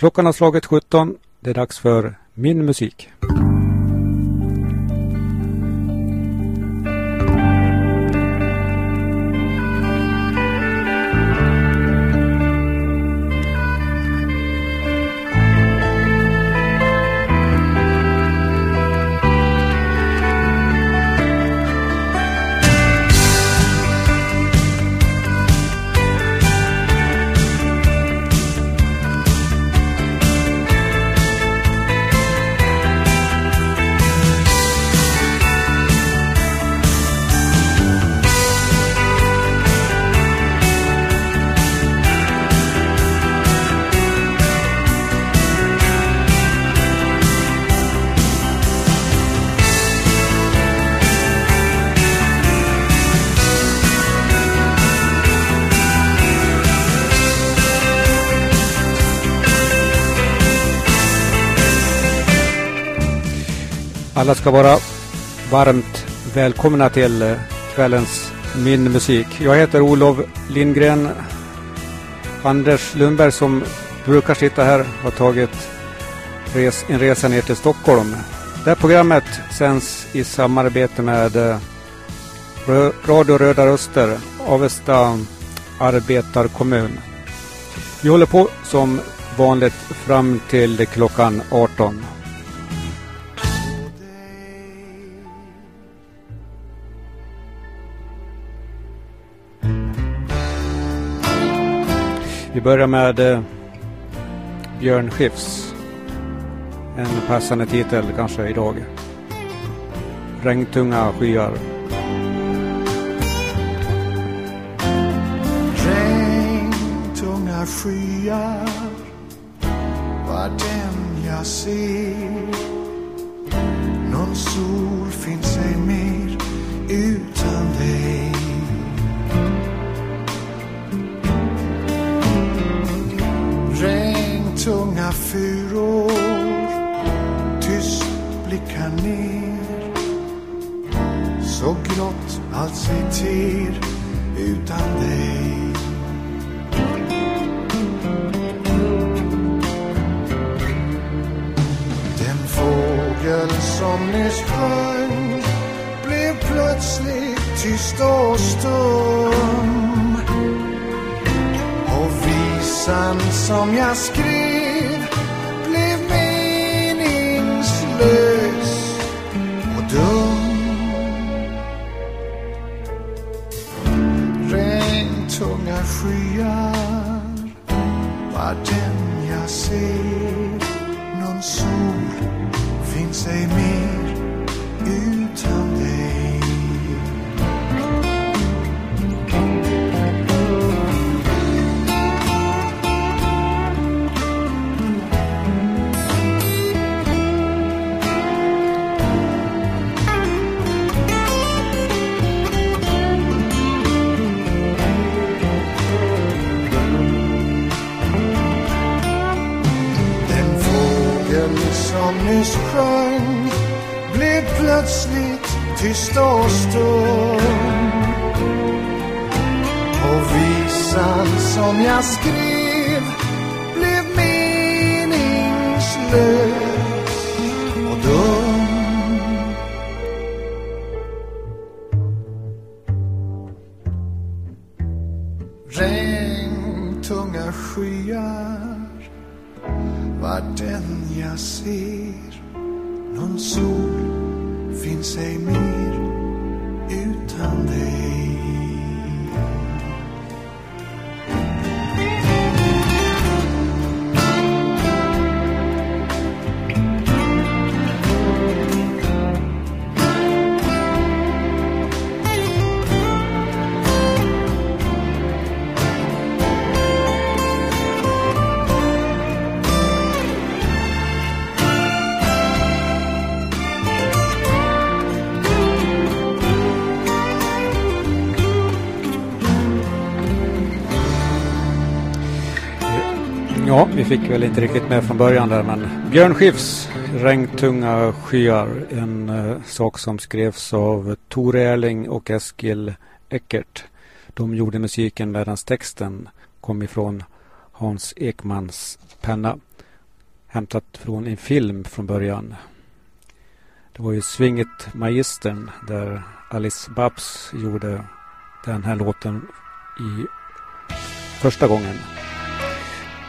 Klockan har slagit 17. Det är dags för Min musik. Alla ska vara varmt välkomna till eh, kvällens Min musik. Jag heter Olof Lindgren. Anders Lundberg som brukar sitta här har tagit res, en resa ner till Stockholm. Det här programmet sänds i samarbete med eh, Rö Radio Röda Röster, Avesta arbetarkommun. Vi håller på som vanligt fram till klockan 18. Börjar med eh, Björn Skifs. En passande titel kanske idag. Regntunga skyar. Regntunga skyar var den jag ser. Någon sol Regntunga furor tyst blickar ner. Så grått allt sig ter utan dig. Den fågel som nyss sjöng blev plötsligt tyst och stum. Och visan som jag skrev tyst och stum. Och visan som jag skrev blev meningslös fick väl inte riktigt med från början där men Björn Skifs Regntunga skyar. En uh, sak som skrevs av Tore Erling och Eskil Eckert. De gjorde musiken medan texten kom ifrån Hans Ekmans penna. hämtat från en film från början. Det var ju Svinget Magistern där Alice Babs gjorde den här låten i första gången.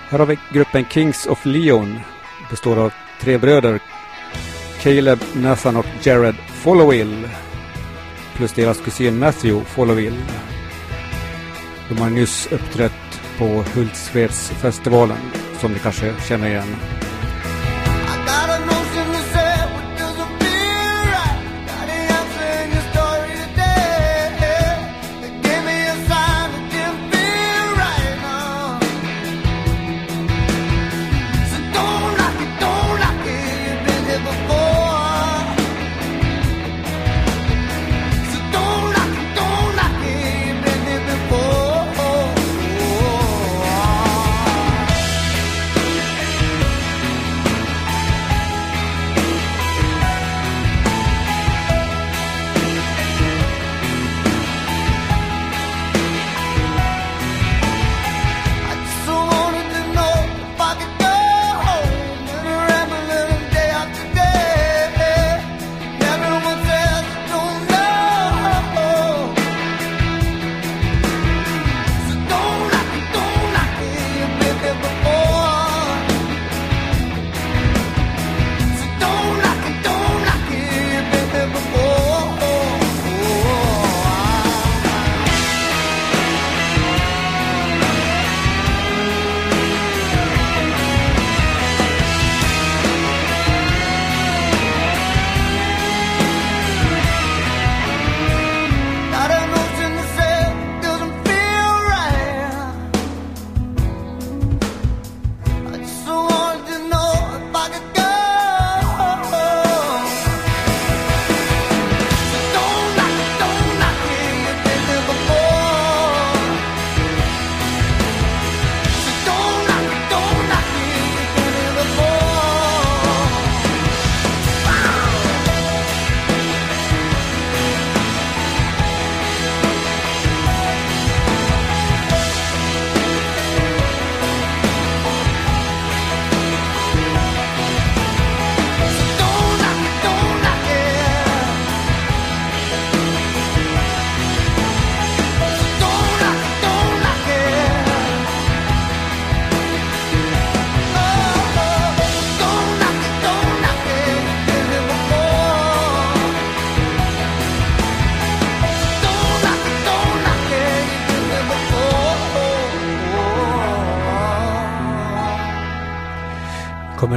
Här har vi gruppen Kings of Leon. Består av tre bröder. Caleb, Nathan och Jared Followill. Plus deras kusin Matthew Followill. De har nyss uppträtt på Hultsfredsfestivalen som ni kanske känner igen.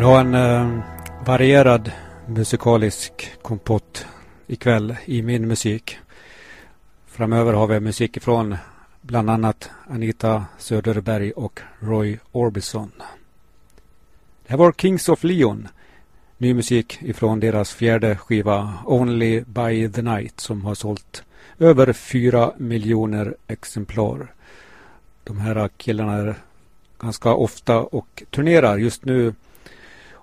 Kommer ha en eh, varierad musikalisk kompott ikväll i min musik. Framöver har vi musik ifrån bland annat Anita Söderberg och Roy Orbison. Det här var Kings of Leon. Ny musik ifrån deras fjärde skiva Only by the Night som har sålt över fyra miljoner exemplar. De här killarna är ganska ofta och turnerar. Just nu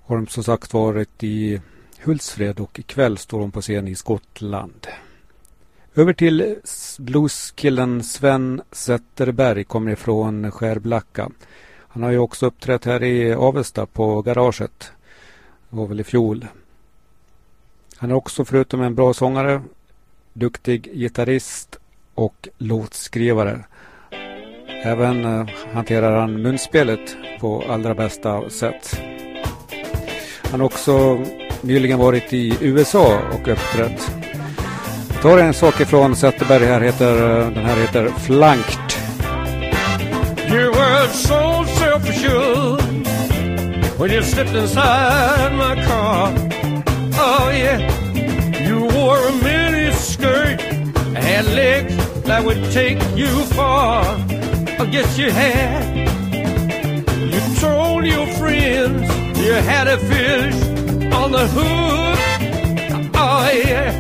har de som sagt varit i Hultsfred och ikväll står de på scen i Skottland. Över till blueskillen Sven Zetterberg kommer ifrån Skärblacka. Han har ju också uppträtt här i Avesta på garaget. Det var väl i fjol. Han är också förutom en bra sångare duktig gitarrist och låtskrivare. Även eh, hanterar han munspelet på allra bästa sätt. Han har också nyligen varit i USA och uppträtt. Jag tar en sak ifrån Zetterberg här heter, den här heter Flankt. You were so self-assured when you stepped inside my car. Oh yeah, you wore a mini skirt, had legs that would take you far. I guess you had. You told your friends You had a fish on the hook. Oh, yeah.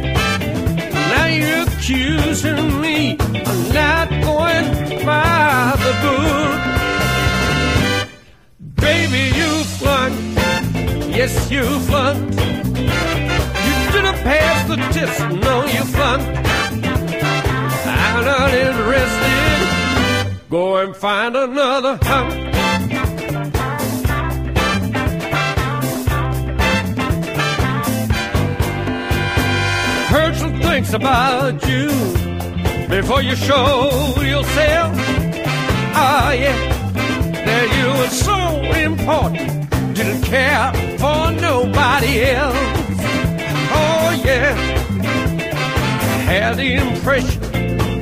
Now you're accusing me of not going by the book. Baby, you flunked. Yes, you flunked. You didn't pass the test. No, you flunked. I'm not interested. Go and find another hunk. Thinks about you before you show yourself. Ah, yeah, that you were so important, didn't care for nobody else. Oh, yeah, had the impression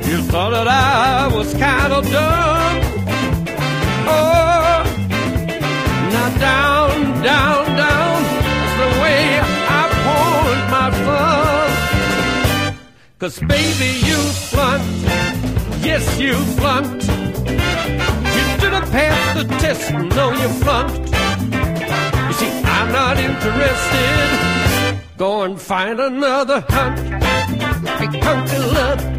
you thought that I was kind of dumb. Oh, now down, down, down, that's the way Cause baby, you flunked, yes, you flunked. You didn't pass the test, no, you flunked. You see, I'm not interested. Go and find another hunk, a hunk of love.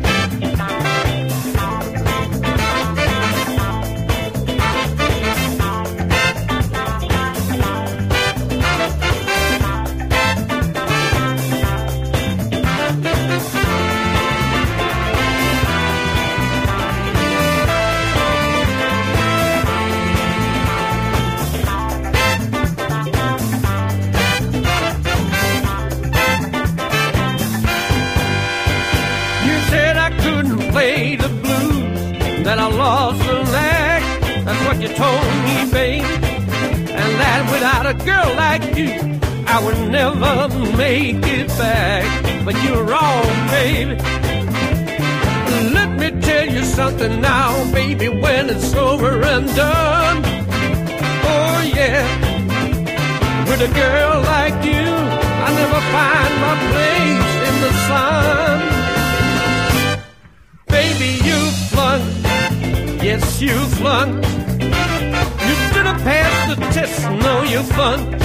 A girl like you, I would never make it back. But you're wrong, baby. Let me tell you something now, baby, when it's over and done. Oh, yeah. With a girl like you, I never find my place in the sun. Baby, you flunked. Yes, you flunked. The test. No, you flunked.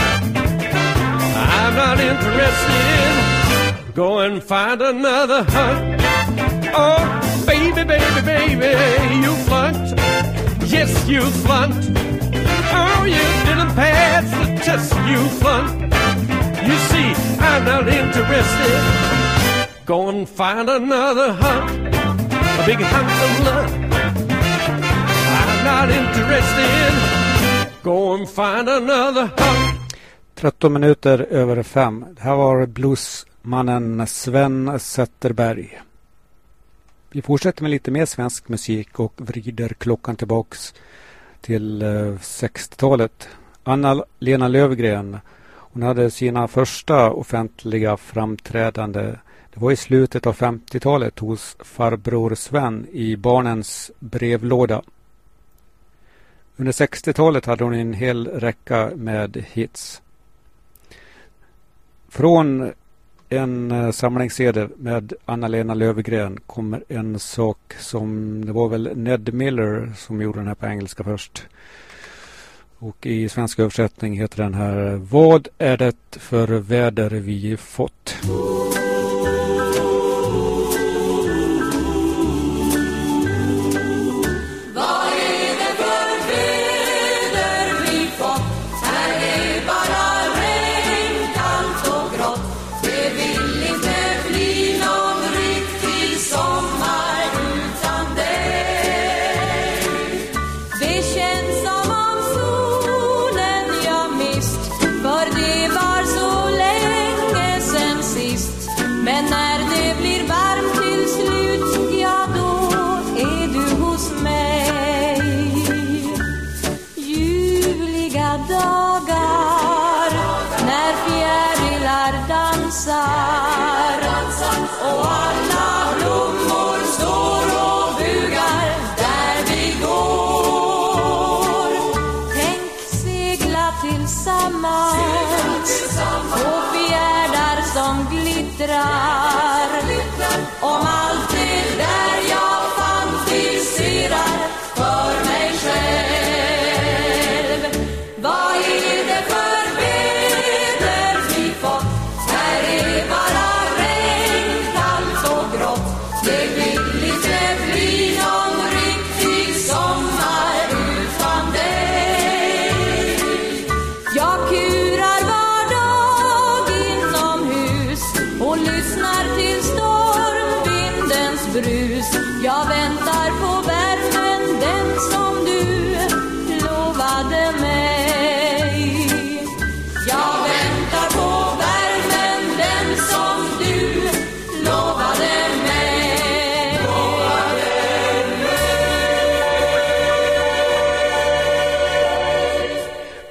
I'm not interested. Go and find another hunk. Oh, baby, baby, baby, you flunked. Yes, you flunked. Oh, you didn't pass the test. You flunked. You see, I'm not interested. Go and find another hunk a big hunk of love. I'm not interested. Go and find another 13 minuter över fem. Det här var bluesmannen Sven Zetterberg. Vi fortsätter med lite mer svensk musik och vrider klockan tillbaks till eh, 60-talet. Anna-Lena Lövgren hon hade sina första offentliga framträdande det var i slutet av 50-talet hos farbror Sven i barnens brevlåda. Under 60-talet hade hon en hel räcka med hits. Från en eh, samlingssedel med Anna-Lena Lövgren kommer en sak som det var väl Ned Miller som gjorde den här på engelska först. Och i svensk översättning heter den här Vad är det för väder vi fått?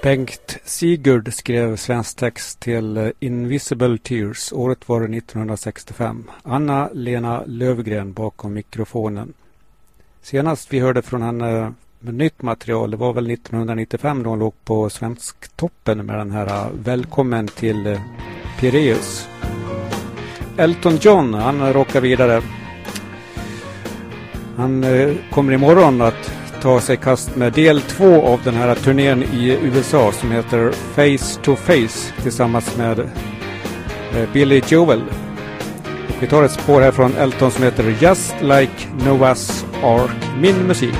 Bengt Sigurd skrev svensk text till eh, Invisible Tears. Året var 1965. Anna-Lena Lövgren bakom mikrofonen. Senast vi hörde från henne med nytt material, det var väl 1995 då hon låg på Svensktoppen med den här eh, Välkommen till eh, Pireus. Elton John, han rockar vidare. Han kommer imorgon att ta sig kast med del två av den här turnén i USA som heter Face to Face tillsammans med eh, Billy Joel. Och vi tar ett spår här från Elton som heter Just Like Noah's Ark. Min musik.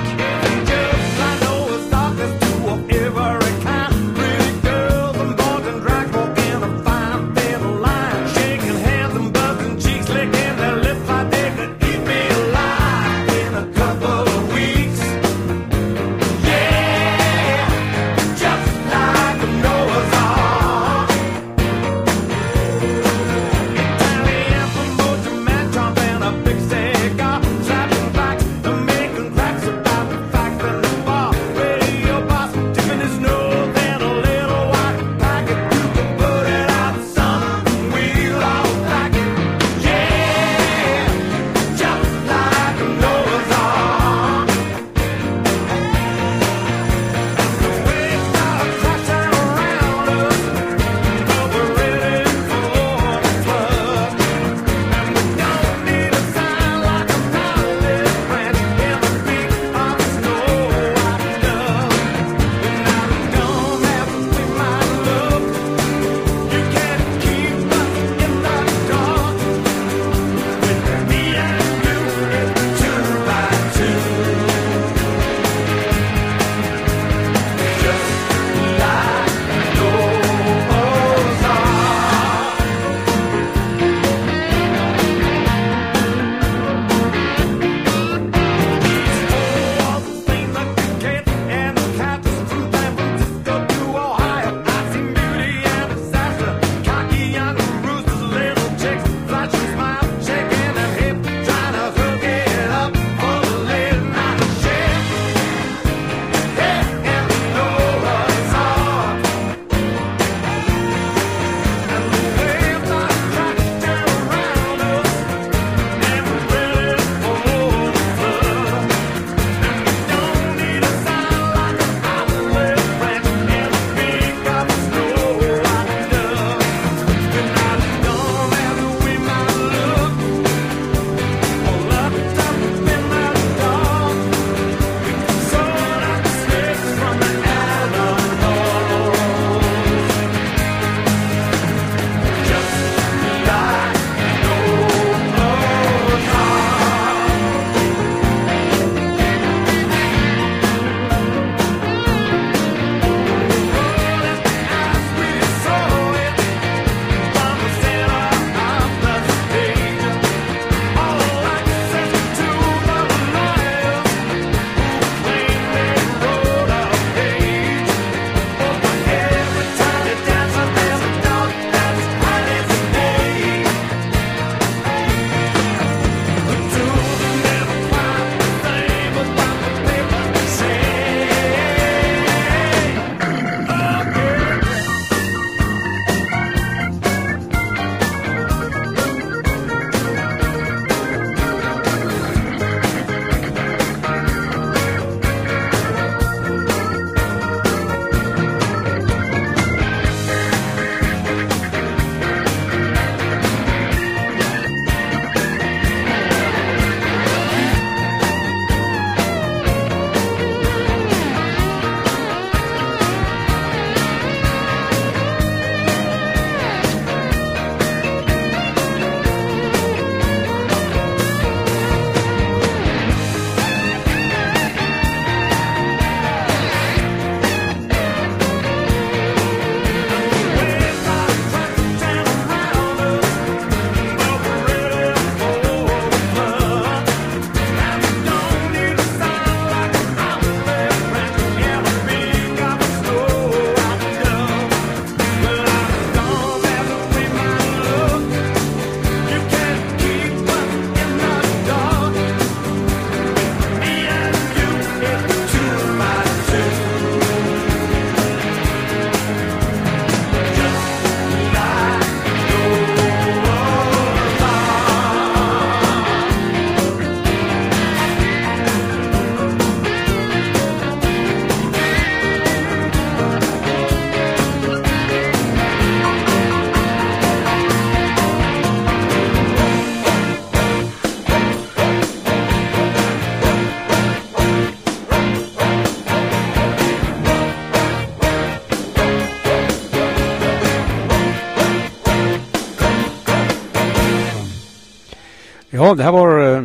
Ja, det här var eh,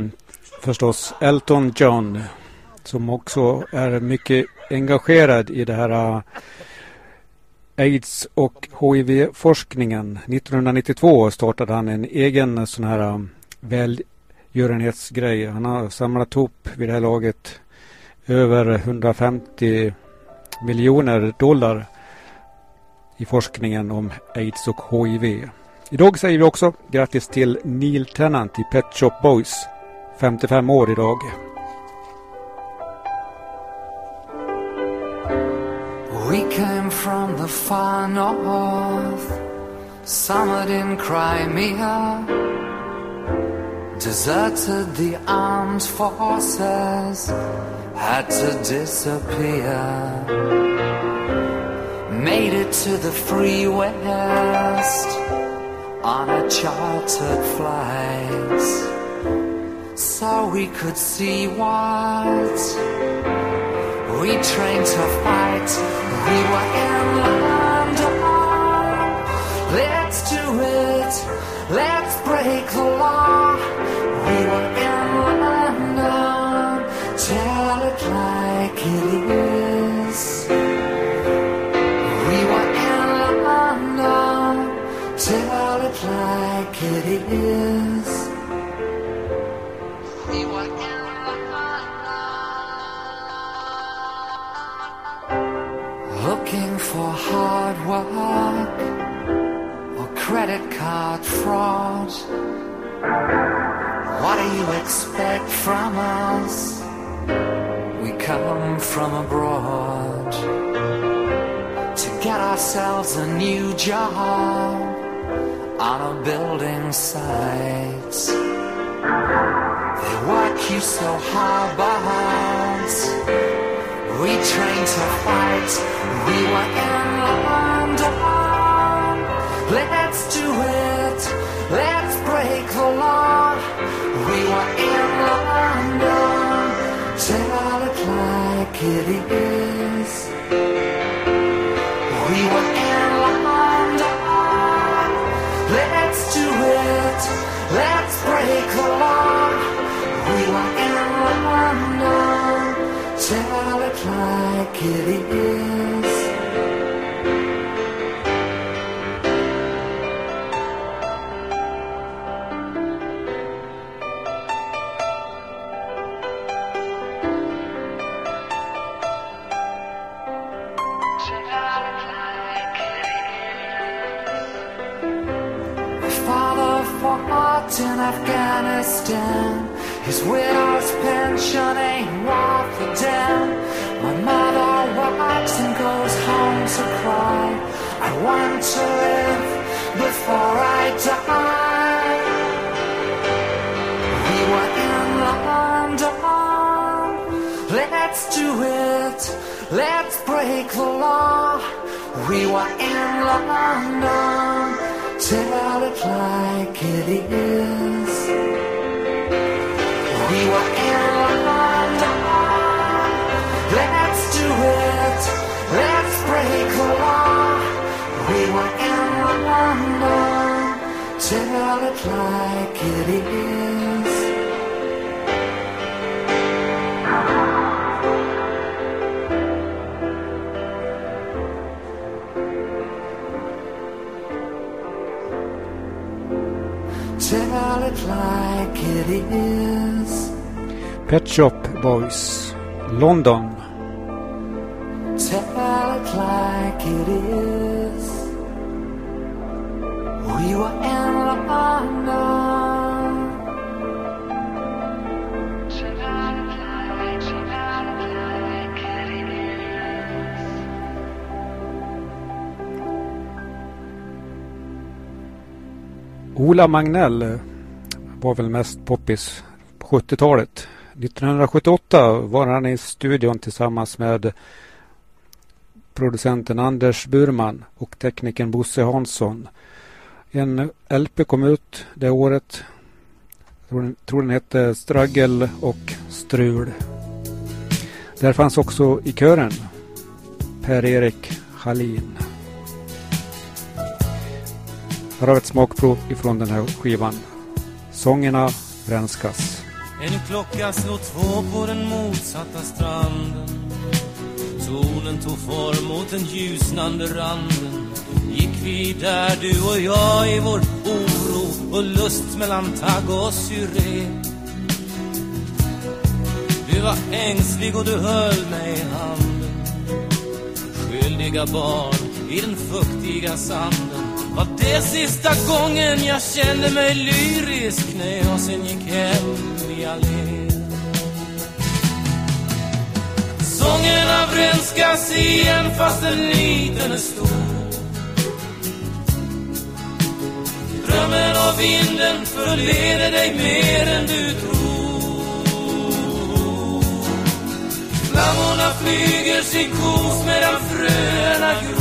förstås Elton John som också är mycket engagerad i det här eh, aids och hiv-forskningen. 1992 startade han en egen sån här eh, välgörenhetsgrej. Han har samlat ihop vid det här laget över 150 miljoner dollar i forskningen om aids och hiv. Idag säger vi också grattis till Neil Tennant i Pet Shop Boys. 55 år idag. We came from the far north, summered in Crimea, deserted the armed forces, had to disappear. Made it to the free west on a chartered flight so we could see what we trained to fight. We were in London. Let's do it. Let's break the law. We were in is. Looking for hard work or credit card fraud. What do you expect from us? We come from abroad to get ourselves a new job on a building site. They work you so hard, but we trained to fight. We were in London. Let's do it. Let's break the law. We were in London. Tell it like it is. We were Let's break the law. We were in London. Tell it like it is. In Afghanistan. His widow's pension ain't worth a damn. My mother works and goes home to cry. I want to live before I die. We were in London. Let's do it. Let's break the law. We were in London. Tell it like it is. We were in London. Let's do it. Let's break the law. We were in London. Tell it like it is. Like it is. Pet Shop Boys, London. Tell it like it is. We were in London. Tell it like, tell it like it is. Ola Magnell var väl mest poppis på 70-talet. 1978 var han i studion tillsammans med producenten Anders Burman och teknikern Bosse Hansson. En LP kom ut det året. Jag tror den, hette Struggle och Strul. Där fanns också i kören Per-Erik Hallin. Här har vi ett smakprov ifrån den här skivan. Sångerna Vrenskas. En klocka slår två på den motsatta stranden. Tonen tog form mot den ljusnande randen. Gick vi där du och jag i vår oro och lust mellan tagg och syren Du var ängslig och du höll mig i handen. Skyldiga barn i den fuktiga sanden. Var det sista gången jag kände mig lyrisk när jag sen gick hem i allén Sången vrenskas igen fast en liten är stor Drömmen och vinden förleder dig mer än du tror. Flammorna flyger sin kos medan fröna gror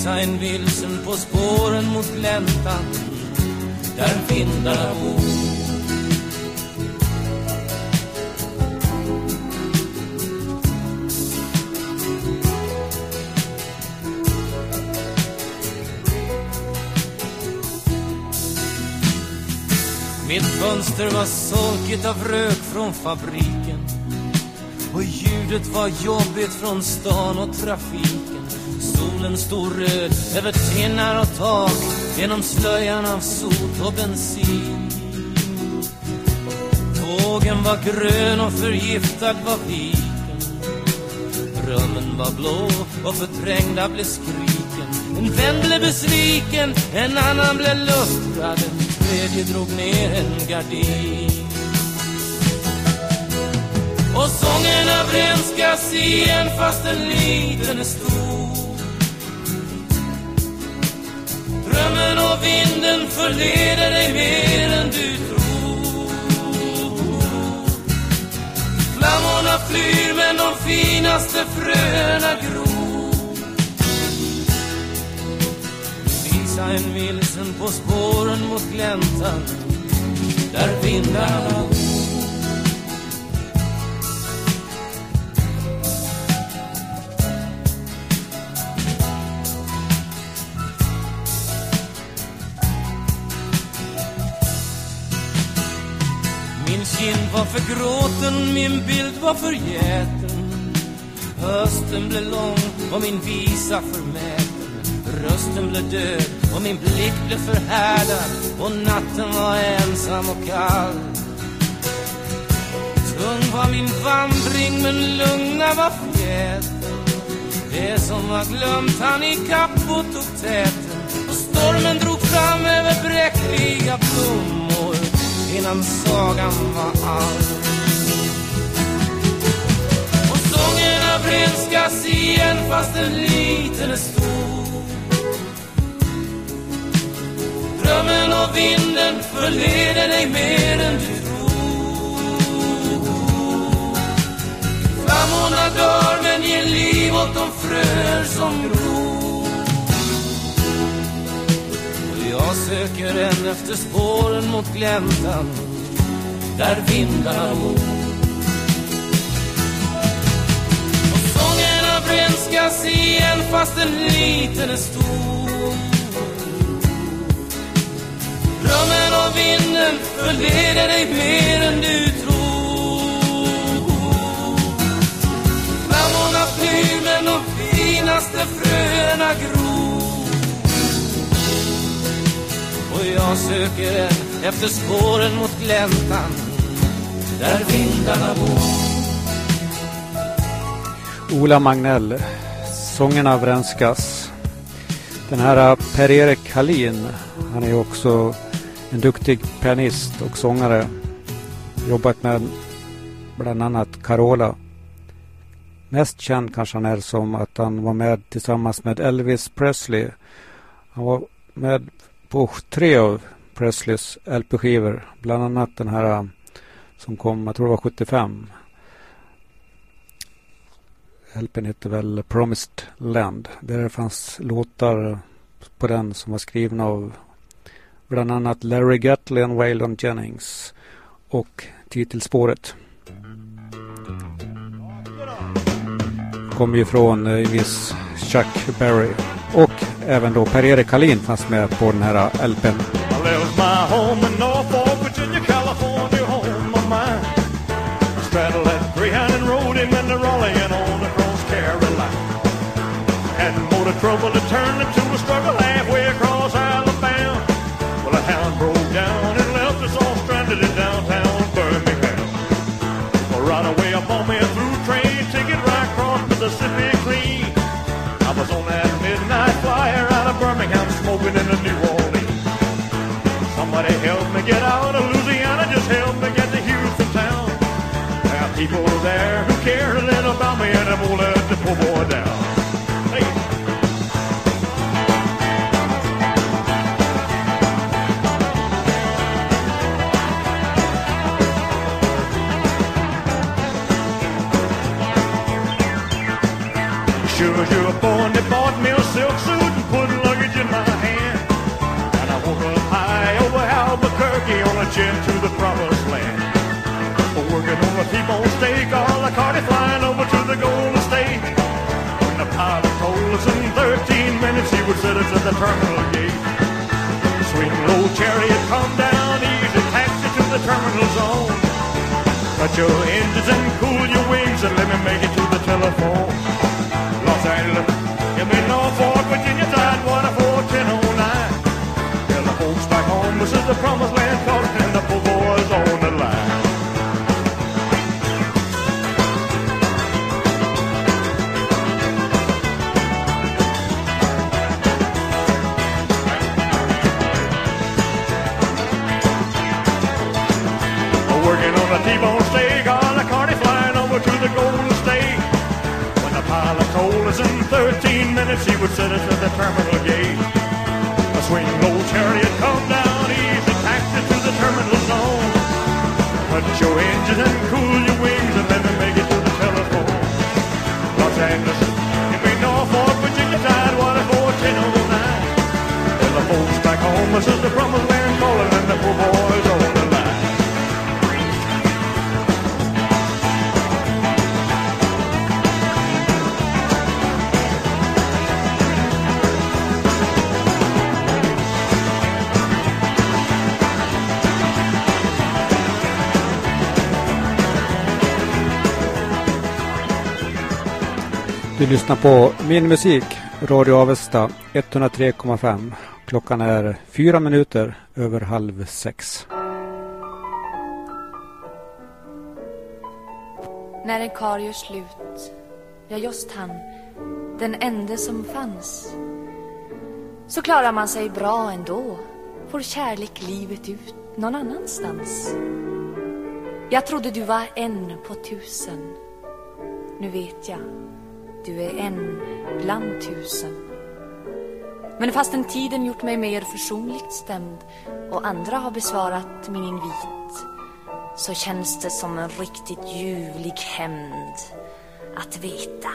Visa en vilsen på spåren mot gläntan. Där vindarna bor Mitt fönster var solkigt av rök från fabriken. Och ljudet var jobbigt från stan och trafiken Himlen stod röd över tinnar och tak genom slöjan av sot och bensin. Tågen var grön och förgiftad var viken. Drömmen var blå och förträngda blev skriken. En vän blev besviken, en annan blev luttrad En tredje drog ner en gardin. Och sångerna vrenskas igen fast en liten är stor och vinden förleder dig mer än du tror. Flammorna flyr men de finaste fröna gror. Visa en vilsen på spåren mot gläntan där vindarna var förgråten, min bild var förgäten. Hösten blev lång och min visa förmäten. Rösten blev död och min blick blev förhärdad. Och natten var ensam och kall. Tung var min vandring men lugna var fjäten Det som var glömt han ikapp och tog täten. Och stormen drog fram över bräckliga blommor. Innan sagan allt. Och sångerna vrenskas igen fast en liten är stor Drömmen och vinden förleder dig mer än du tror. Flammorna dör men ger liv åt de fröer som gror. Jag söker en efter spåren mot gläntan där vindarna bor. Och sångerna vrenskas igen fast en liten är stor. Drömmen och vinden förleder dig mer än du tror. Flammorna flyr men de finaste fröna gror. Och jag söker efter spåren mot gläntan där vindarna bor. Ola Magnell, Sångerna vrenskas. Den här äh, Per-Erik Hallin, han är också en duktig pianist och sångare. Jobbat med bland annat Carola. Mest känd kanske han är som att han var med tillsammans med Elvis Presley. Han var med på tre av Presleys LP-skivor. Bland annat den här äh, som kom, jag tror det var 75. LPn hette väl Promised Land. Där fanns låtar på den som var skrivna av bland annat Larry Gatlin, Waylon Jennings och titelspåret Kommer ju från eh, en viss Chuck Berry. Och även då Per-Erik Hallin fanns med på den här LPn. Trouble that turned into a struggle halfway across Alabama. Well, a hound broke down and left us all stranded in downtown Birmingham. Well, right away up on me a through train ticket right across Mississippi clean. I was on that midnight flyer out of Birmingham smoking in New Orleans. Somebody help me get out of Louisiana, just help me get to Houston town. Are people there who care a little about me and I won't let the poor boy down. Silk suit and put luggage in my hand. And I woke up high over Albuquerque on a jet to the promised land. Working on a T-bone steak, all the carty flying over to the Golden State. When the pilot told us in 13 minutes he would set us at the terminal gate. Swing low chariot, come down easy, taxi to the terminal zone. Cut your engines and cool your wings and let me make it to the telephone. Los Angeles, give me Norfolk, Virginia, Tidewater 41009. Tell the folks back home this is the promised land calling and the poor boys on the line. Working on a T-bone steak, on a carty flying over to the State. The pilot told us in 13 minutes he would set us at the terminal gate. A swing low chariot, come down easy, taxi to the terminal zone. Cut your engines and cool your wings and let me make it to the telephone. Los Angeles, give me Norfolk, Virginia, Tidewater 41009. Tell the folks back home this is the promised land calling and the poor boys Du lyssnar på Min Musik, Radio Avesta 103,5. Klockan är fyra minuter över halv sex. När en karl gör slut, ja just han, den ende som fanns. Så klarar man sig bra ändå, får kärlek livet ut någon annanstans. Jag trodde du var en på tusen, nu vet jag, du är en bland tusen. Men fastän tiden gjort mig mer försonligt stämd och andra har besvarat min invit så känns det som en riktigt ljuvlig hämnd att veta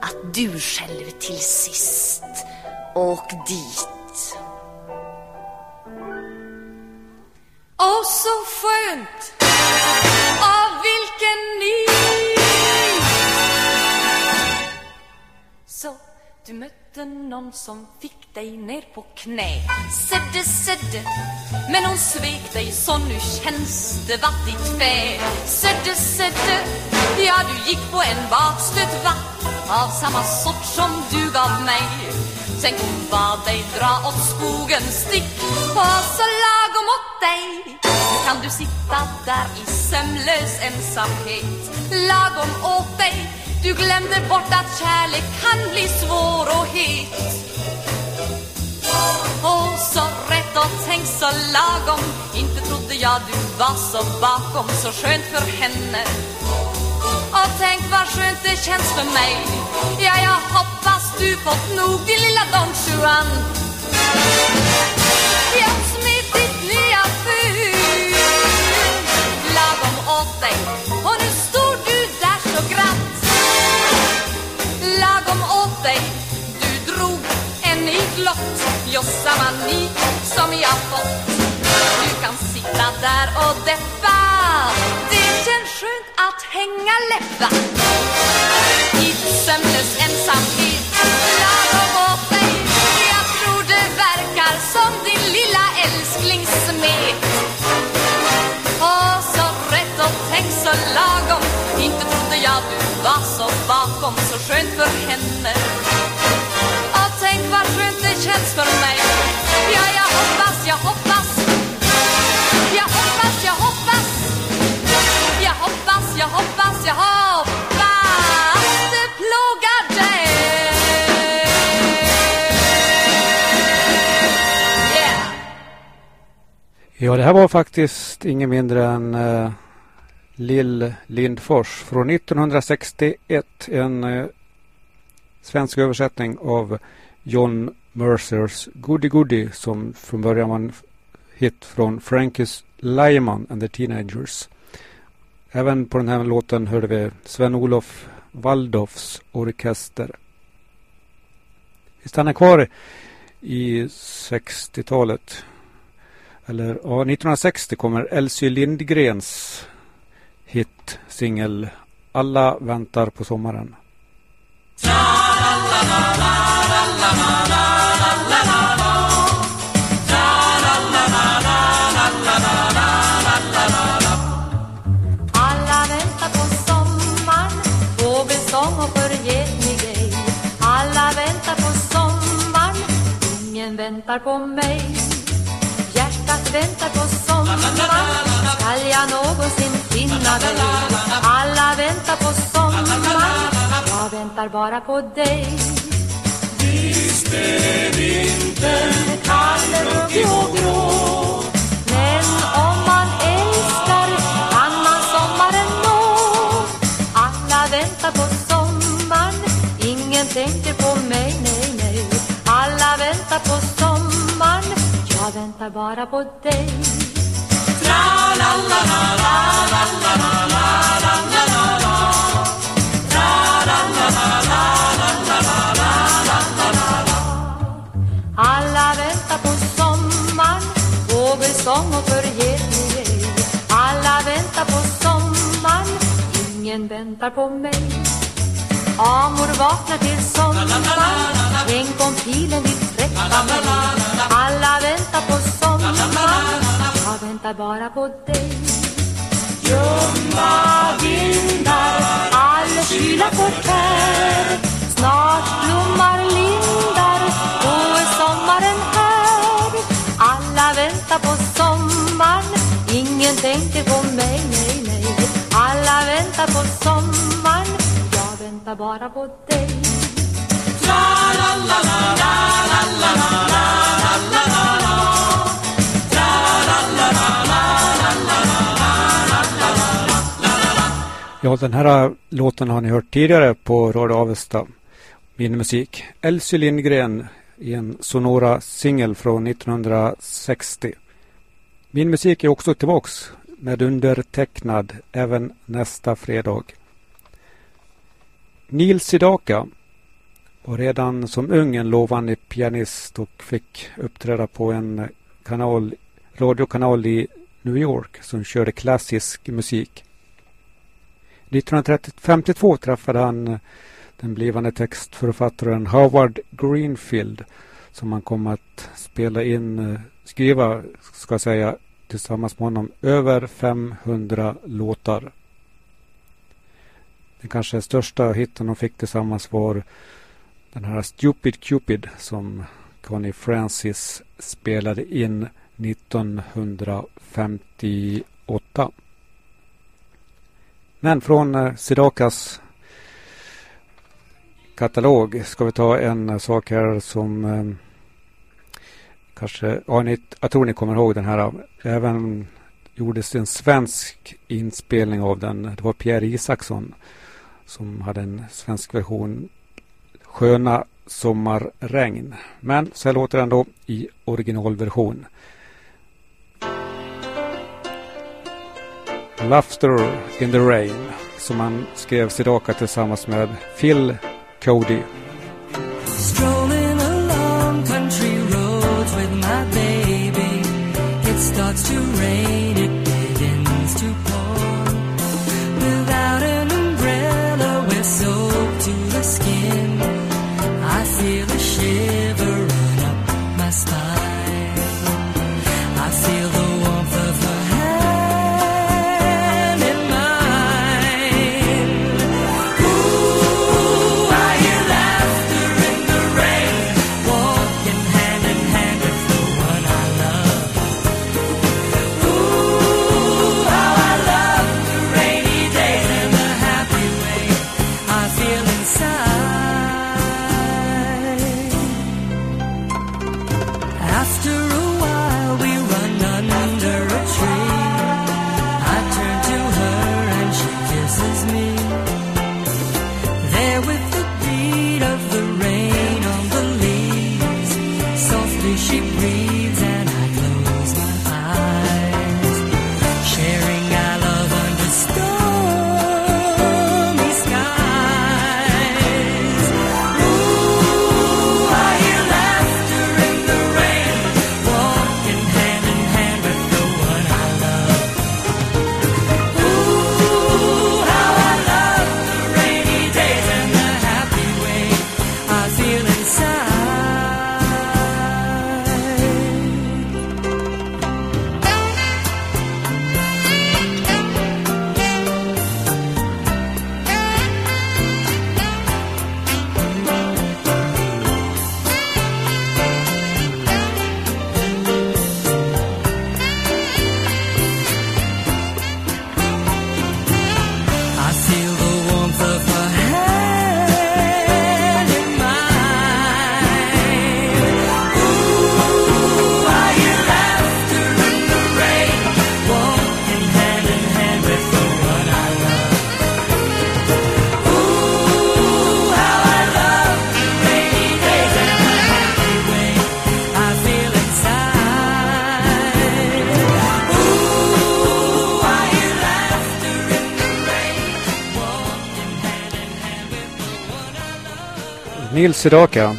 att du själv till sist åk dit. Åh, så skönt! Du mötte någon som fick dig ner på knä. Sedde, sedde Men hon svek dig så nu känns det vatt vattigt fä Sedde, sedde Ja, du gick på en bakstöt va Av samma sort som du gav mig. Sen hon bad dig dra åt skogen stick Och så lagom åt dig. Nu kan du sitta där i sömnlös ensamhet Lagom åt dig du glömde bort att kärlek kan bli svår och het. Och så rätt och tänk så lagom. Inte trodde jag du var så bakom. Så skönt för henne. Och tänk vad skönt det känns för mig. Ja, jag hoppas du fått nog din lilla Don Juan. blott just samma ni som jag fått. Du kan sitta där och deppa. Det känns skönt att hänga läppa. I sömnlös ensamhet Jag kom åt dig. Jag tror det verkar som din lilla älskling smet. Åh, så rätt och tänk så lagom. Inte trodde jag du var så bakom. Så skönt för henne. Ja, det här var faktiskt ingen mindre än uh, Lill Lindfors från 1961. En uh, svensk översättning av John Mercers Goody Goody som från början var en hit från Frankies Lyman and the Teenagers. Även på den här låten hörde vi Sven-Olof Waldorfs orkester. Vi stannar kvar i 60-talet. Eller ja, 1960 kommer Elsie Lindgrens hitsingel Alla väntar på sommaren. Alla väntar på sommaren. Alla väntar på sommaren, ingen väntar på mig. Hjärtat väntar på sommaren, skall jag någonsin finna dig? Alla väntar på sommaren, jag väntar bara på dig. Visst är vintern kall, ruggig och grå Men om man älskar kan man sommaren nå Alla väntar på sommaren, ingen tänker på mig, nej, nej Alla väntar på sommaren, väntar bara på dig Alla väntar på sommaren, fågelsång och förget. Alla väntar på sommar, ingen väntar på mig. Amor vaknar till sommar, tänk om pilen vill träffa mig. Alla väntar på sommaren, jag väntar bara på dig. Ljumma vindar, all kyla förtär. Snart blommar lindar, då är sommaren här. Alla väntar på sommaren, ingen tänker på mig, nej, nej. Alla väntar på sommaren, jag väntar bara på dig. Ja, den här låten har ni hört tidigare på Radio Avesta. Min musik. Elsie Lindgren i en Sonora singel från 1960. Min musik är också tillbaks med undertecknad även nästa fredag. Neil Sedaka och redan som ung en lovande pianist och fick uppträda på en kanal, radiokanal i New York som körde klassisk musik. 1952 träffade han den blivande textförfattaren Howard Greenfield som han kom att spela in, skriva, ska jag säga, tillsammans med honom över 500 låtar. Den kanske största hitten de fick tillsammans var den här Stupid Cupid som Connie Francis spelade in 1958. Men från eh, Sidakas katalog ska vi ta en eh, sak här som eh, kanske, ja, ni, jag tror ni kommer ihåg den här. Även gjordes en svensk inspelning av den. Det var Pierre Isaksson som hade en svensk version. Sköna sommarregn. Men så här låter den då i originalversion. Laughter in the Rain som han skrev Sidaka tillsammans med Phil Cody. Strolling along country roads with my baby. It starts to rain, Neil Sedaka.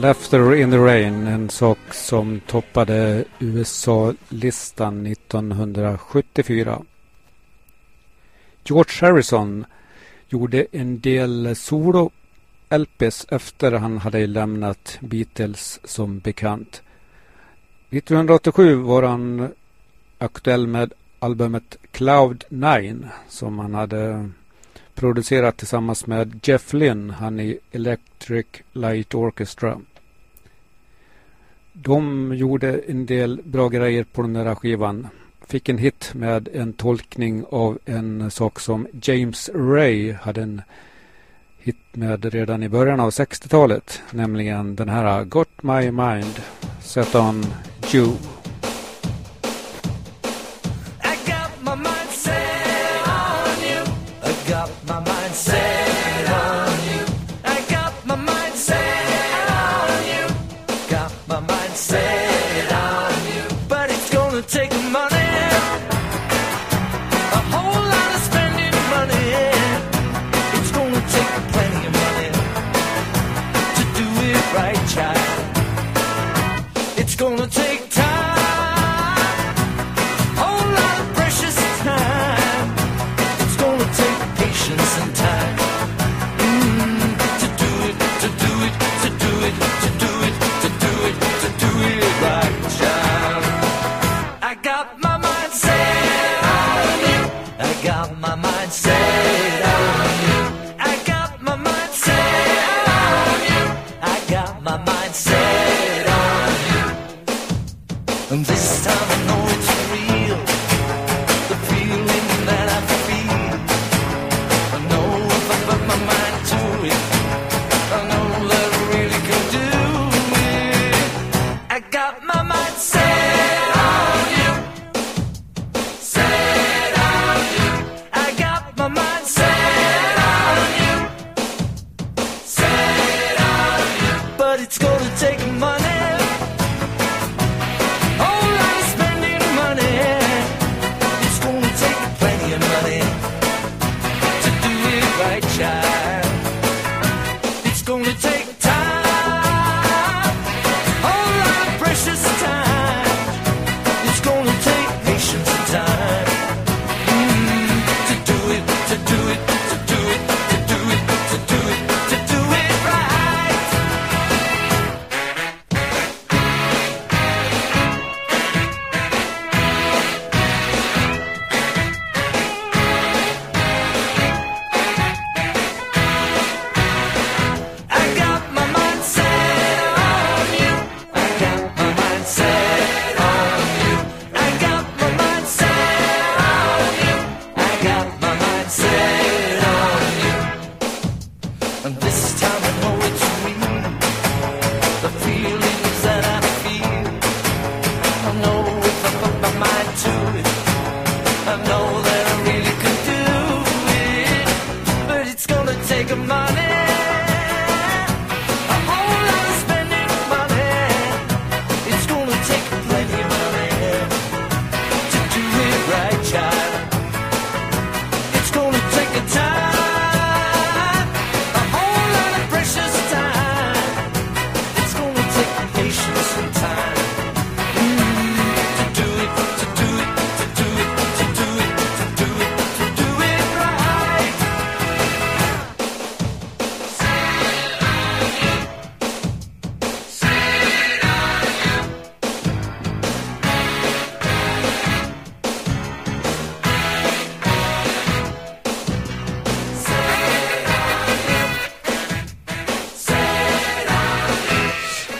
Laughter in the Rain, en sak som toppade USA-listan 1974. George Harrison gjorde en del solo LPs efter han hade lämnat Beatles som bekant. 1987 var han aktuell med albumet Cloud 9 som han hade producerat tillsammans med Jeff Lynne, han i Electric Light Orchestra. De gjorde en del bra grejer på den där skivan. Fick en hit med en tolkning av en sak som James Ray hade en hit med redan i början av 60-talet. Nämligen den här Got My Mind Set On You. And this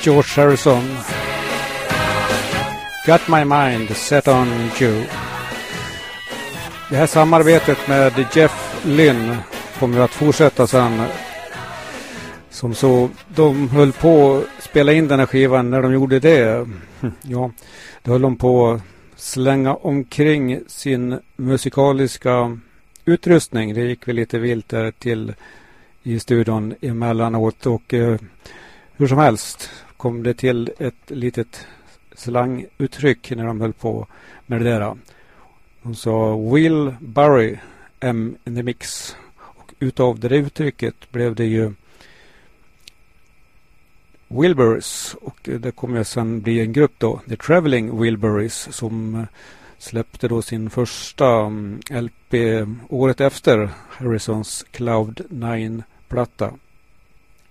George Harrison. Got My Mind Set On You. Det här samarbetet med Jeff Lynne kommer att fortsätta sen. Som så, de höll på att spela in den här skivan när de gjorde det. Ja, då höll de på att slänga omkring sin musikaliska utrustning. Det gick väl lite vilt där till i studion emellanåt och eh, hur som helst kom det till ett litet slanguttryck när de höll på med det där. De sa Will Burry M in the mix. Och utav det uttrycket blev det ju Wilburys och det kommer ju sen bli en grupp då, The Traveling Wilburys som släppte då sin första mm, LP året efter Harrisons Cloud 9-platta.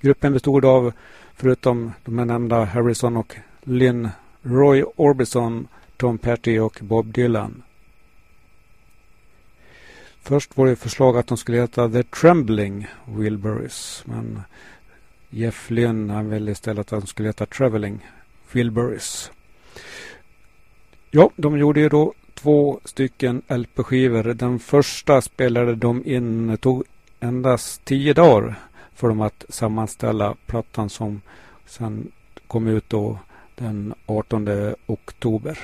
Gruppen bestod av, förutom de här nämnda Harrison och Lynn, Roy Orbison, Tom Petty och Bob Dylan. Först var det förslag att de skulle heta The Trembling Wilburys. Men Jeff Lynn han ville istället att de skulle heta Traveling Wilburys. Ja, de gjorde ju då två stycken LP-skivor. Den första spelade de in, det tog endast tio dagar för dem att sammanställa plattan som sen kom ut då den 18 oktober.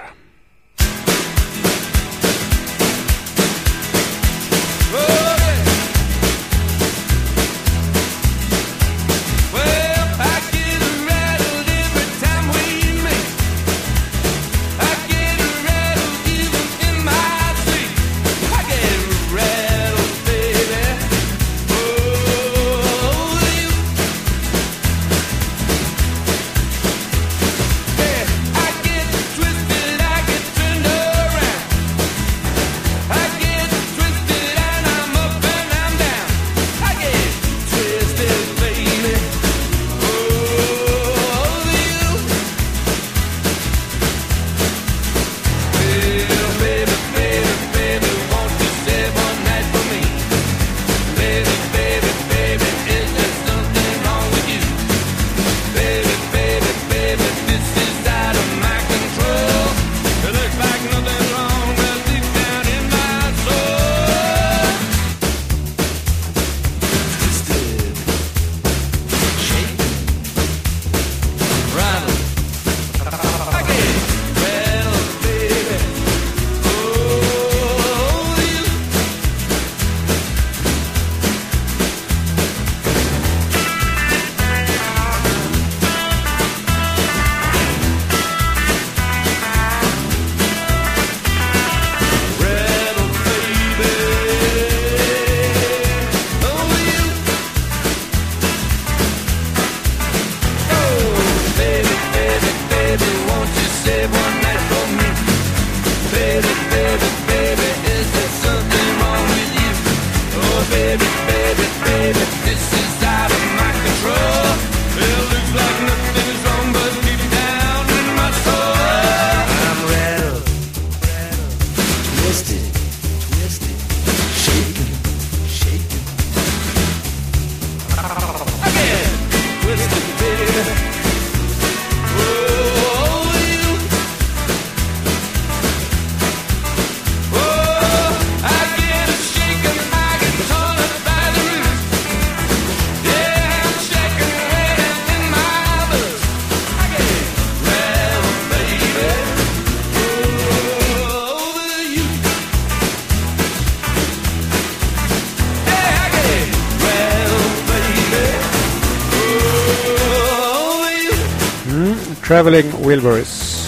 Traveling Wilburys.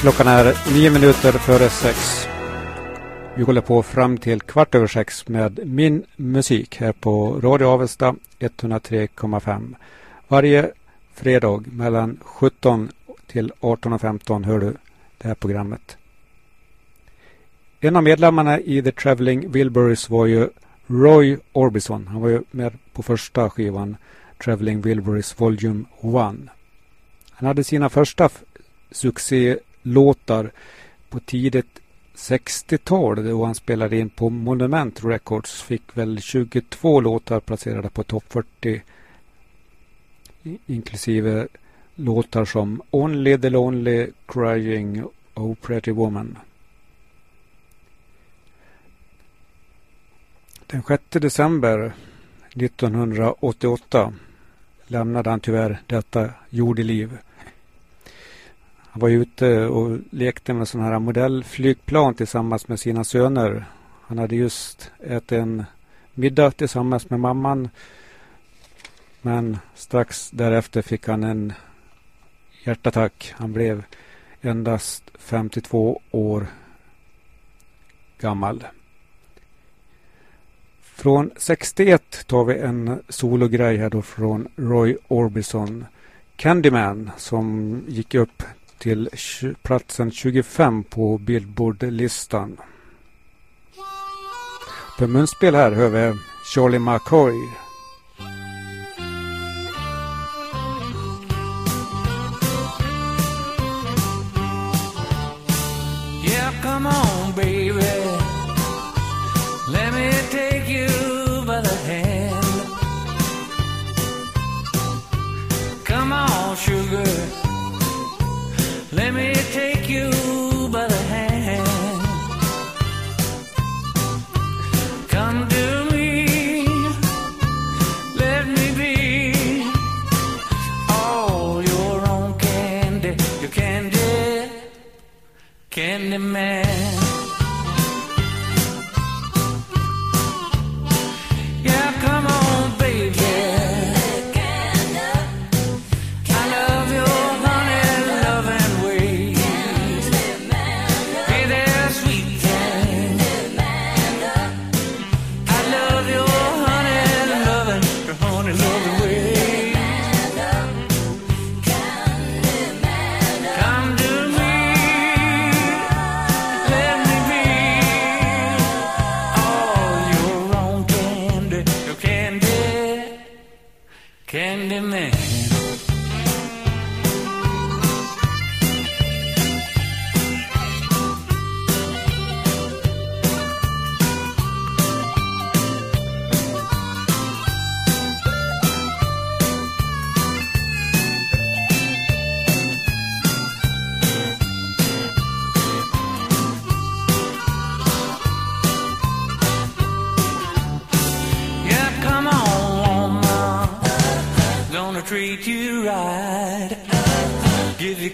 Klockan är nio minuter före sex. Vi håller på fram till kvart över sex med min musik här på Radio Avesta 103,5. Varje fredag mellan 17 till 18.15 hör du det här programmet. En av medlemmarna i The Traveling Wilburys var ju Roy Orbison. Han var ju med på första skivan Traveling Wilburys Volume 1. Han hade sina första succélåtar på tidigt 60-tal då han spelade in på Monument Records fick väl 22 låtar placerade på topp 40 inklusive låtar som Only the Lonely, Crying, Oh Pretty Woman. Den 6 december 1988 lämnade han tyvärr detta jordeliv. Han var ute och lekte med sådana här modellflygplan tillsammans med sina söner. Han hade just ätit en middag tillsammans med mamman. Men strax därefter fick han en hjärtattack. Han blev endast 52 år gammal. Från 61 tar vi en sologrej här då från Roy Orbison. Candyman som gick upp till platsen 25 på Billboard-listan. På munspel här hör vi Charlie McCoy. Candyman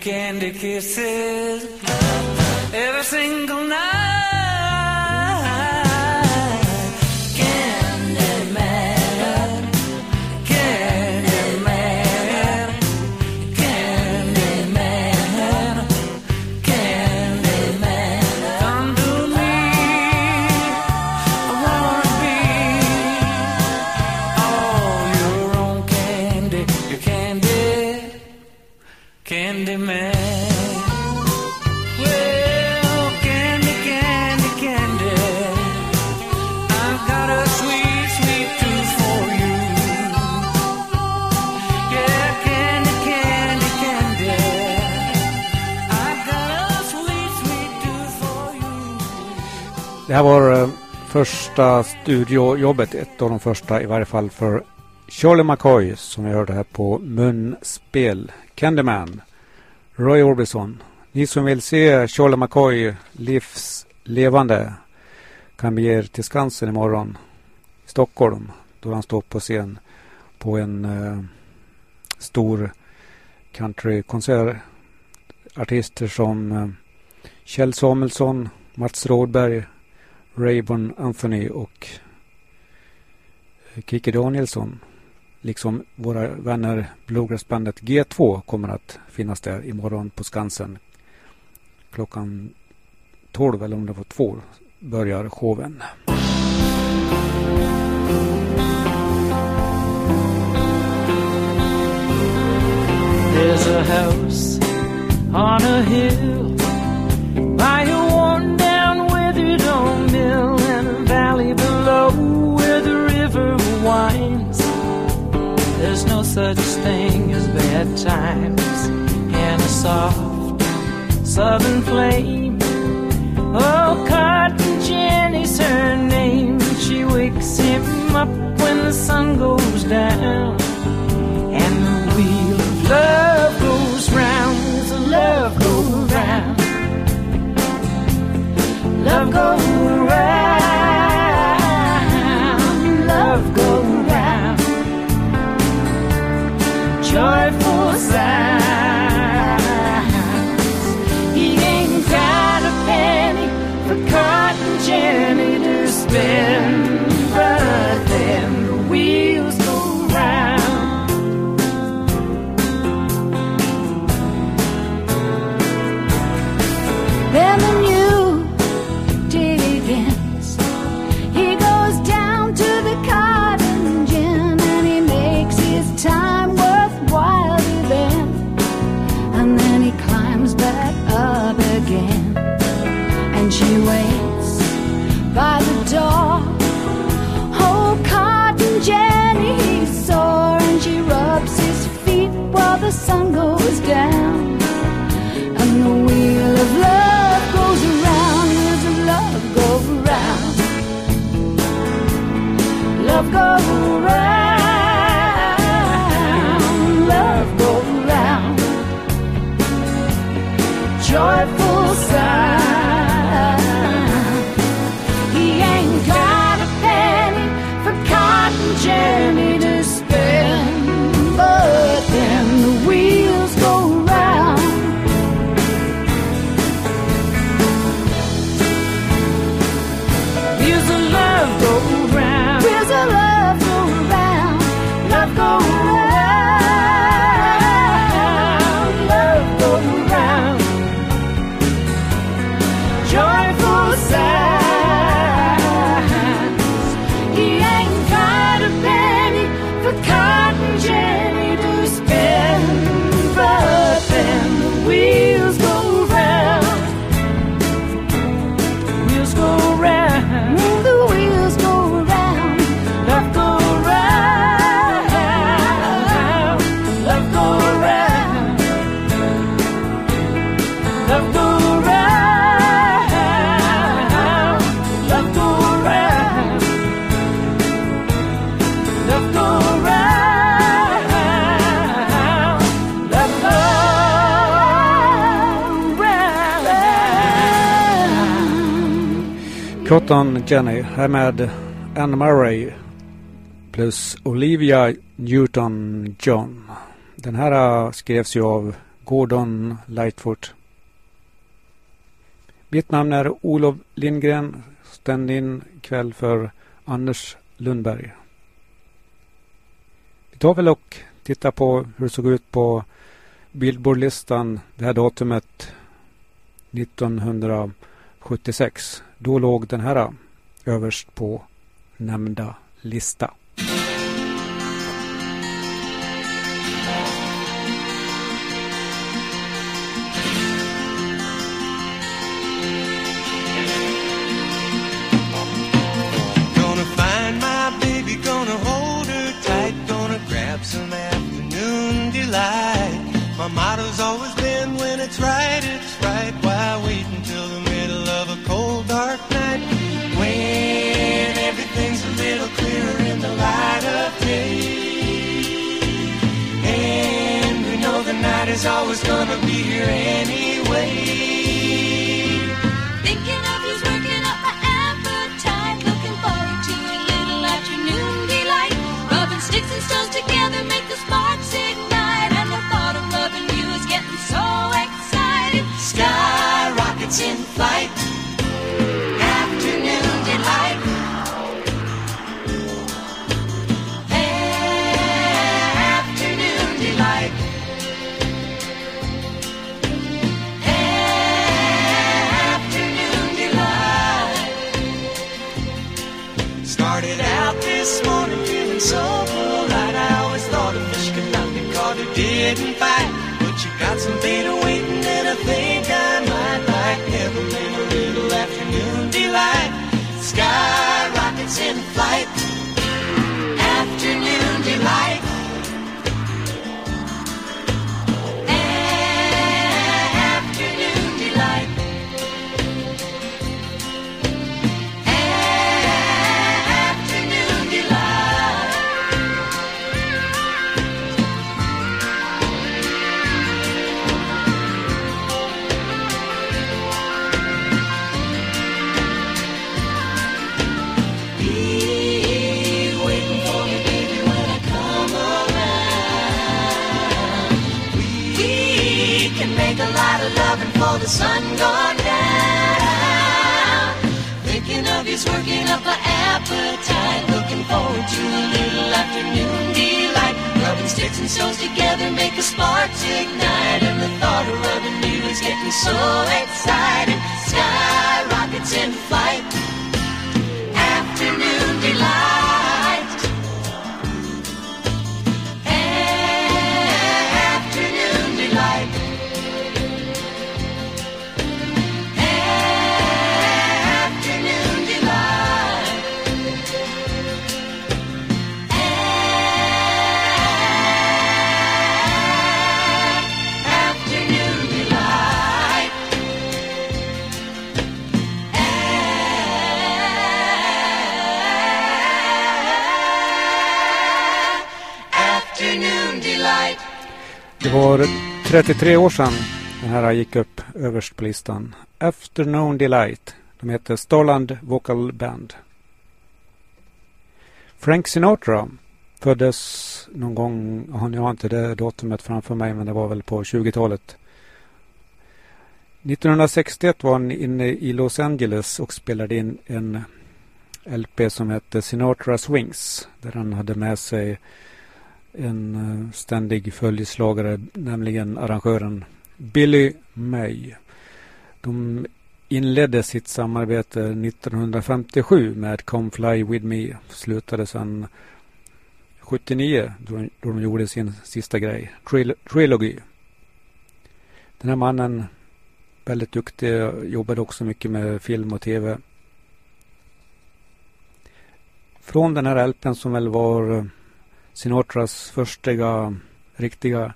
candy kisses every single night. Första studiojobbet, ett av de första i varje fall för Charlie McCoy som vi hörde här på munspel. Candyman, Roy Orbison. Ni som vill se Charlie McCoy livs levande kan bege er till Skansen imorgon i Stockholm då han står på scen på en eh, stor countrykonsert. Artister som eh, Kjell Samuelsson, Mats Rådberg, Rayburn Anthony och eh, Kikki Danielsson. Liksom våra vänner Bluegrassbandet G2 kommer att finnas där imorgon på Skansen. Klockan 12 eller om det var 2 börjar showen. There's a house on a hill by such thing as bad times and a soft southern flame. Oh, Cotton Jenny's her name. She wakes him up when the sun goes down and the wheel of love goes round. Love goes round. Love goes round. joyful sound. Härmed Anne Murray plus Olivia Newton-John. Den här äh, skrevs ju av Gordon Lightfoot. Mitt namn är Olof Lindgren. Ständ in kväll för Anders Lundberg. Vi tar väl och tittar på hur det såg ut på Billboard-listan det här datumet 1976. Då låg den här. Äh, överst på nämnda lista. together make the sparks ignite. And the thought of loving you is getting so excited, Sky rockets in Got some feet away. Gone down. Thinking of you's working up an appetite. Looking forward to a little afternoon delight. Rubbing sticks and stones together make the sparks ignite. And the thought of rubbing is getting so exciting. Sky rockets in flight. Det var 33 år sedan den här gick upp överst på listan. Afternoon Delight. De heter Starland Vocal Band. Frank Sinatra föddes någon gång, jag har inte det datumet framför mig, men det var väl på 20-talet. 1961 var han inne i Los Angeles och spelade in en LP som hette Sinatra Swings. Där han hade med sig en eh, ständig följeslagare, nämligen arrangören Billy May. De inledde sitt samarbete 1957 med Come Fly With Me. Slutade sedan 79 då, då de gjorde sin sista grej, Tril Trilogy. Den här mannen, väldigt duktig, jobbade också mycket med film och tv. Från den här LPn som väl var eh, Sinatras första riktiga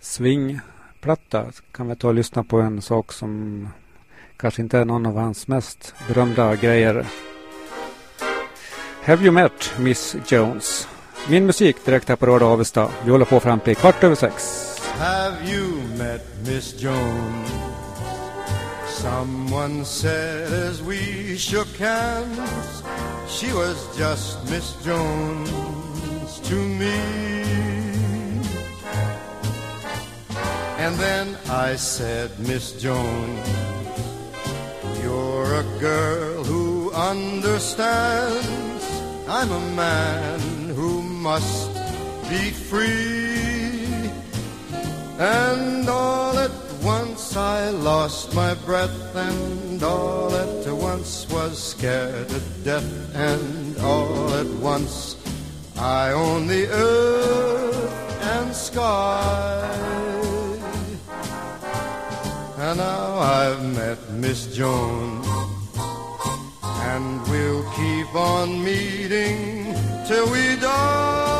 swingplatta kan vi ta och lyssna på en sak som kanske inte är någon av hans mest berömda grejer. Have you met Miss Jones? Min musik direkt här på Radio Avesta. Vi håller på fram till kvart över sex. Have you met Miss Jones? Someone said as we shook hands, she was just Miss Jones to me. And then I said, Miss Jones, you're a girl who understands. I'm a man who must be free. And all at once I lost my breath, and all at once was scared to death, and all at once I own the earth and sky. And now I've met Miss Jones, and we'll keep on meeting till we die,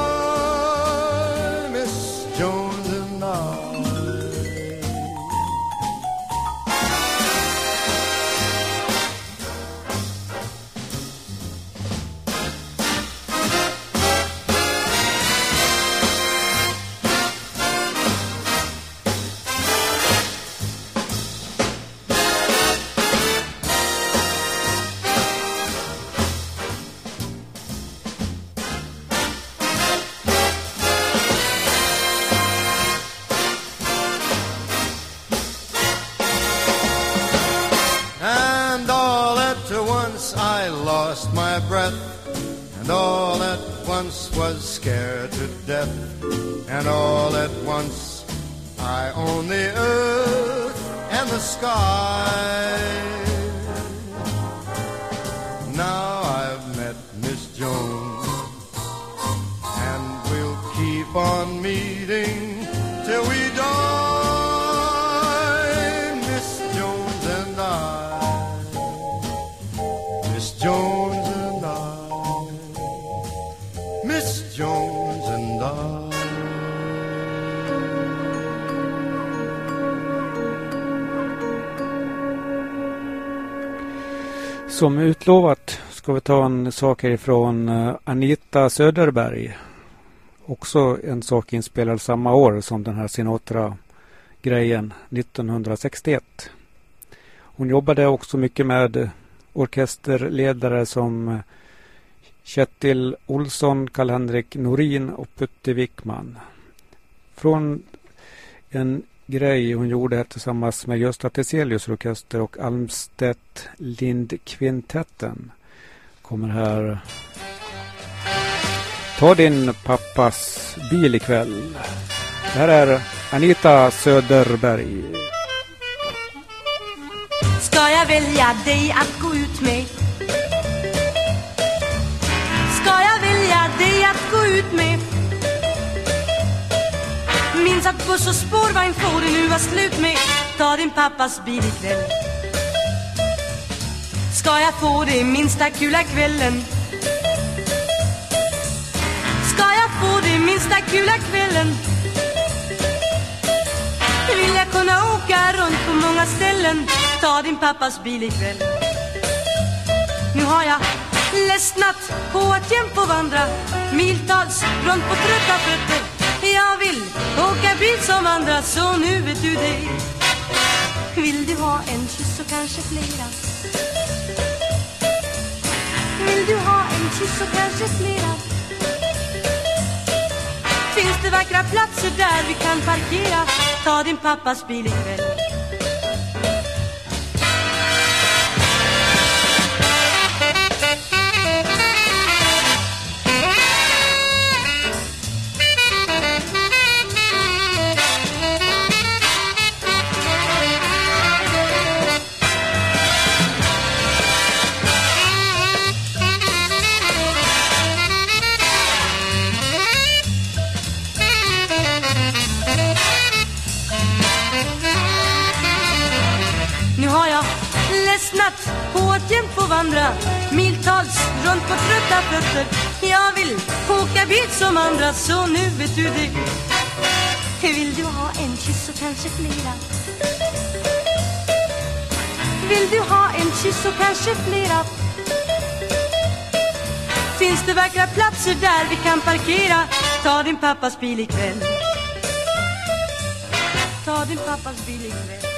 and all at once was scared to death, and all at once I own the earth and the sky. Now I've met Miss Jones, and we'll keep on meeting Som utlovat ska vi ta en sak härifrån eh, Anita Söderberg. Också en sak inspelad samma år som den här Sinatra-grejen 1961. Hon jobbade också mycket med orkesterledare som eh, Kjetil Olsson, Karl-Henrik Norin och Putte Wickman. Från en grej hon gjorde här tillsammans med Gösta Theselius orkester och Almstedt Lindkvintetten. Kommer här. Ta din pappas bil ikväll. Det här är Anita Söderberg. Ska jag välja dig att gå ut med? Ska jag välja dig att gå ut med? Minns att buss och spårvagn får det nu vara slut med. Ta din pappas bil ikväll. Ska jag få det minsta kula kvällen? Ska jag få det minsta kula kvällen? Vill jag kunna åka runt på många ställen? Ta din pappas bil ikväll. Nu har jag ledsnat på att jämt få vandra Miltals runt på trötta fötter. Jag vill. Åka bil som andra Så nu vet du det. Vill du ha en kyss och kanske flera? Vill du ha en kyss och kanske flera? Finns det vackra platser där vi kan parkera? Ta din pappas bil ikväll. På jämt få vandra. Miltals runt på trötta fötter. Jag vill åka bil som andra Så nu vet du det. Vill du ha en kyss och kanske flera Vill du ha en kyss och kanske flera Finns det vackra platser där vi kan parkera? Ta din pappas bil ikväll. Ta din pappas bil ikväll.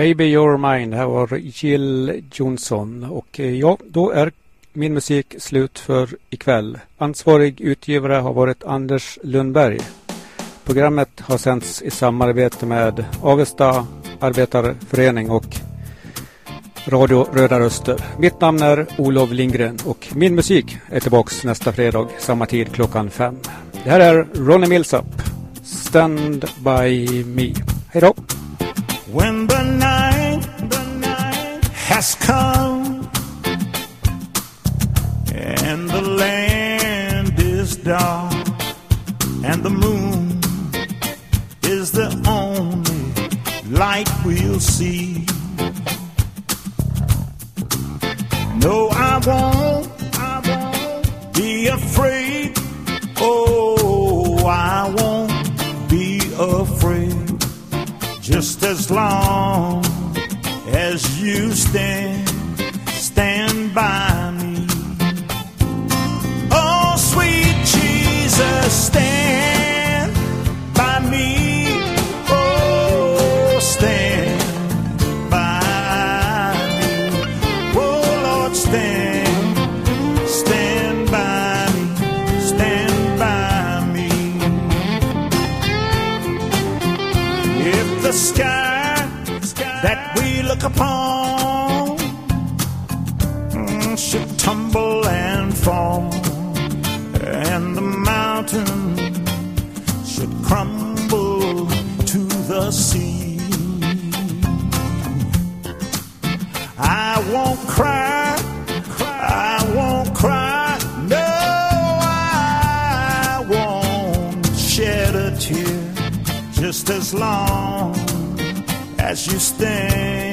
Baby You're Mine. Det här var Jill Johnson. Och eh, ja, då är min musik slut för ikväll. Ansvarig utgivare har varit Anders Lundberg. Programmet har sänts i samarbete med Avesta Arbetarförening och Radio Röda Röster. Mitt namn är Olof Lindgren och min musik är tillbaks nästa fredag samma tid klockan fem. Det här är Ronnie Millsap. Stand by me. Hej då! When the night, the night has come and the land is dark and the moon is the only light we'll see. No, I won't, I won't be afraid. Oh, I won't be afraid just as long as you stand, stand by me. Oh, sweet Jesus, stand upon mm, should tumble and fall, and the mountain should crumble to the sea, I won't cry, I won't cry, no, I won't shed a tear just as long as you stand